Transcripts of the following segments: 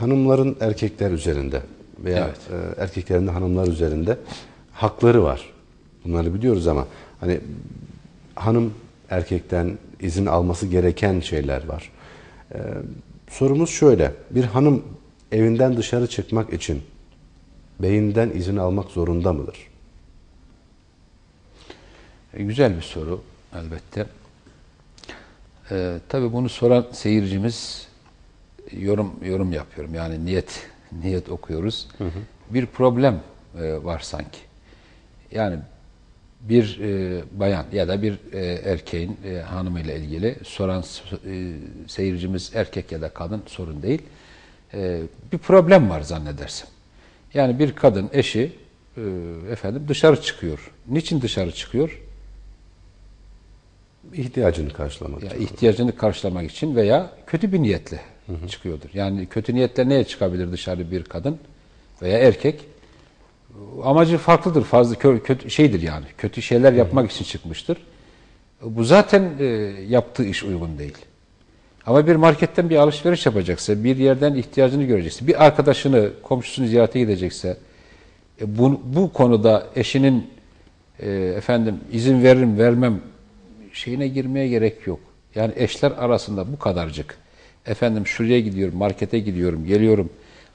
hanımların erkekler üzerinde veya e, erkeklerin de hanımlar üzerinde hakları var. Bunları biliyoruz ama hani hanım erkekten izin alması gereken şeyler var. E, sorumuz şöyle. Bir hanım evinden dışarı çıkmak için beyinden izin almak zorunda mıdır? E, Güzel bir soru elbette. Ee, tabii bunu soran seyircimiz yorum yorum yapıyorum. Yani niyet niyet okuyoruz. Bir problem e, var sanki. Yani bir e, bayan ya da bir e, erkeğin e, hanımıyla ilgili soran e, seyircimiz erkek ya da kadın sorun değil. E, bir problem var zannedersem. Yani bir kadın eşi e, efendim dışarı çıkıyor. Niçin dışarı çıkıyor? İhtiyacını karşılamak için. ihtiyacını karşılamak için veya kötü bir niyetle çıkıyordur. Yani kötü niyetle neye çıkabilir dışarı bir kadın veya erkek? Amacı farklıdır. Fazla kö- kötü şeydir yani. Kötü şeyler yapmak için çıkmıştır. Bu zaten e, yaptığı iş uygun değil. Ama bir marketten bir alışveriş yapacaksa, bir yerden ihtiyacını görecekse, bir arkadaşını, komşusunu ziyarete gidecekse, e, bu, bu konuda eşinin e, efendim izin veririm vermem şeyine girmeye gerek yok. Yani eşler arasında bu kadarcık. Efendim şuraya gidiyorum, markete gidiyorum, geliyorum.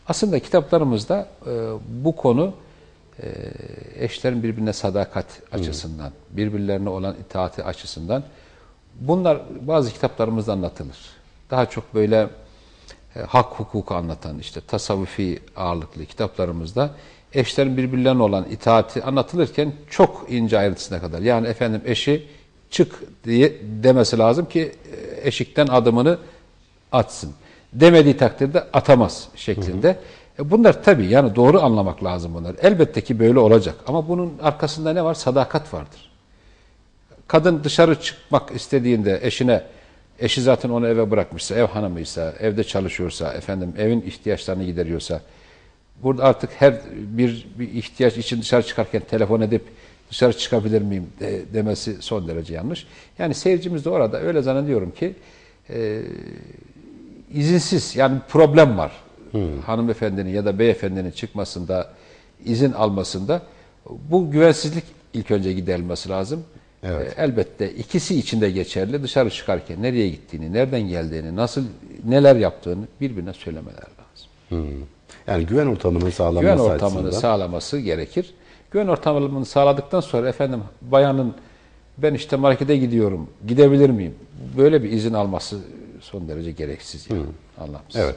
Aslında kitaplarımızda e, bu konu e, eşlerin birbirine sadakat açısından, birbirlerine olan itaati açısından bunlar bazı kitaplarımızda anlatılır. Daha çok böyle e, hak hukuku anlatan işte tasavvufi ağırlıklı kitaplarımızda eşlerin birbirlerine olan itaati anlatılırken çok ince ayrıntısına kadar. Yani efendim eşi çık diye demesi lazım ki e, eşikten adımını atsın. Demediği takdirde atamaz şeklinde. E Bunlar tabii yani doğru anlamak lazım bunlar. Elbette ki böyle olacak ama bunun arkasında ne var? Sadakat vardır. Kadın dışarı çıkmak istediğinde eşine, eşi zaten onu eve bırakmışsa, ev hanımıysa, evde çalışıyorsa, efendim evin ihtiyaçlarını gideriyorsa, burada artık her bir, bir ihtiyaç için dışarı çıkarken telefon edip dışarı çıkabilir miyim de- demesi son derece yanlış. Yani seyircimiz de orada öyle zannediyorum ki e, izinsiz yani problem var. Hanımefendinin ya da beyefendinin çıkmasında, izin almasında bu güvensizlik ilk önce giderilmesi lazım. Evet. E, elbette ikisi için de geçerli. Dışarı çıkarken nereye gittiğini, nereden geldiğini, nasıl neler yaptığını birbirine söylemeler lazım. Yani güven ortamının sağlanması Güven ortamını açısından. sağlaması gerekir. Güven ortamını sağladıktan sonra efendim bayanın ben işte markete gidiyorum, gidebilir miyim? Böyle bir izin alması son derece gereksiz yani. Anlamsız. Evet.